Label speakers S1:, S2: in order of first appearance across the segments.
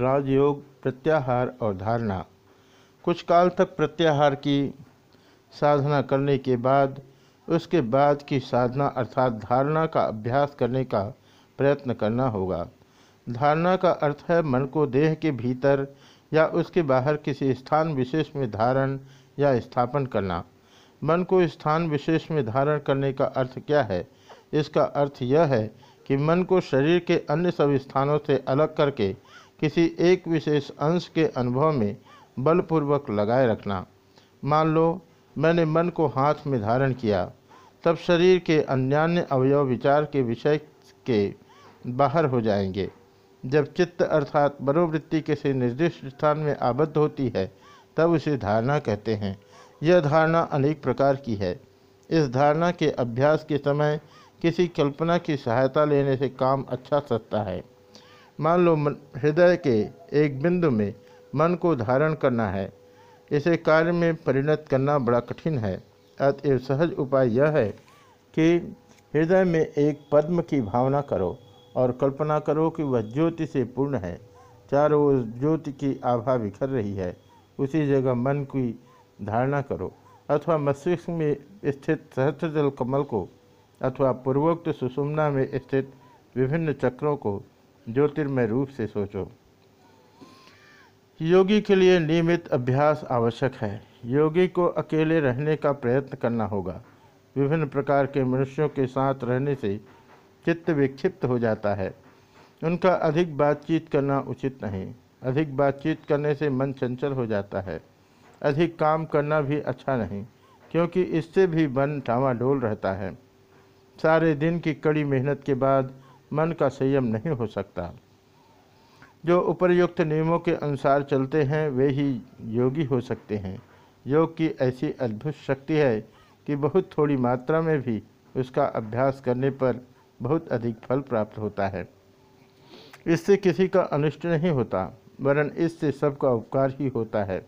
S1: राजयोग, प्रत्याहार और धारणा। कुछ काल तक प्रत्याहार की साधना करने के बाद, उसके बाद की साधना अर्थात धारणा का अभ्यास करने का प्रयत्न करना होगा। धारणा का अर्थ है मन को देह के भीतर या उसके बाहर किसी स्थान विशेष में धारण या स्थापन करना। मन को स्थान विशेष में धारण करने का अर्थ क्या है? इसका अर्थ यह है कि मन को शरीर के अन्य सब स्थानों से अलग करके किसी एक विशेष अंश के अनुभव में बलपूर्वक लगाए रखना। मान लो, मैंने मन को हाथ में धारण किया। तब शरीर के अन्यान्य अवयव विचार के विषय के बाहर हो जाएँगे। जब चित्त अर्थात मनोवृत्ति किसी निर्दिष्ट स्थान में आबद्ध होती है, तब उसे धारणा कहते हैं। यह धारणा अनेक प्रकार की है। इस धारणा के अभ्यास के समय किसी कल्पना की सहायता लेने से काम अच्छा सस्ता है। मान लो हृदय के एक बिंदु में मन को धारण करना है। इसे कार्य में परिणत करना बड़ा कठिन है। अतएव सहज उपाय यह है कि हृदय में एक पद्म की भावना करो और कल्पना करो कि वह ज्योति से पूर्ण है। चारों ओर ज्योति की आभा बिखर रही है। उसी जगह मन की धारणा करो अथवा मस्तिष्क में स्थित सहस्त्रजल कमल को अथवा पूर्वोक्त सुषुम्ना में स्थित विभिन्न चक्रों को ज्योतिर्मय रूप से सोचो। योगी के लिए नियमित अभ्यास आवश्यक है। योगी को अकेले रहने का प्रयत्न करना होगा। विभिन्न प्रकार के मनुष्यों के साथ रहने से चित्त विक्षिप्त हो जाता है। उनका अधिक बातचीत करना उचित नहीं। अधिक बातचीत करने से मन चंचल हो जाता है। अधिक काम करना भी अच्छा नहीं, क्योंकि इससे भी मन डावाडोल रहता है। सारे दिन की कड़ी मेहनत के बाद मन का संयम नहीं हो सकता। जो उपर्युक्त नियमों के अनुसार चलते हैं, वे ही योगी हो सकते हैं। योग की ऐसी अद्भुत शक्ति है कि बहुत थोड़ी मात्रा में भी उसका अभ्यास करने पर बहुत अधिक फल प्राप्त होता है। इससे किसी का अनिष्ट नहीं होता, वरन इससे सबका उपकार ही होता है।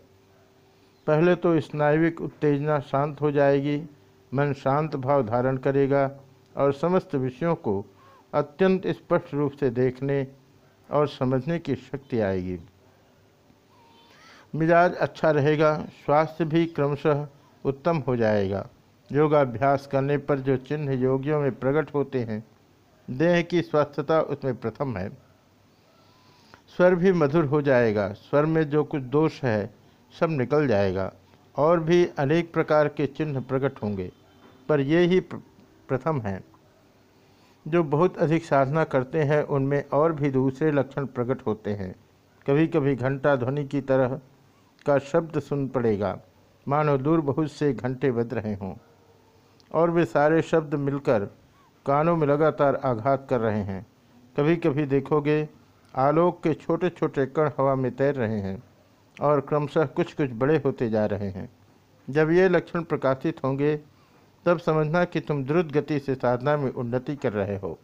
S1: पहले तो स्नायविक उत्तेजना शांत हो जाएगी, मन शांत भाव धारण करेगा और समस्त विषयों को अत्यंत स्पष्ट रूप से देखने और समझने की शक्ति आएगी। मिजाज अच्छा रहेगा, स्वास्थ्य भी क्रमशः उत्तम हो जाएगा। योगाभ्यास करने पर जो चिन्ह योगियों में प्रकट होते हैं, देह की स्वस्थता उसमें प्रथम है। स्वर भी मधुर हो जाएगा, स्वर में जो कुछ दोष है, सब निकल जाएगा, और भी अनेक प्रकार के चिन्ह प्रकट होंगे, पर ये ही प्रथम हैं। जो बहुत अधिक साधना करते हैं, उनमें और भी दूसरे लक्षण प्रकट होते हैं। कभी कभी घंटा ध्वनि की तरह का शब्द सुन पड़ेगा। मानो दूर बहुत से घंटे बज रहे हों। और वे सारे शब्द मिलकर कानों में लगातार आघात कर रहे हैं। कभी कभी देखोगे, आलोक के छोटे छोटे कण हवा में तैर रहे हैं और क्रमशः कुछ कुछ बड़े होते जा रहे हैं। जब ये लक्षण प्रकाशित होंगे तब समझना कि तुम द्रुत गति से साधना में उन्नति कर रहे हो।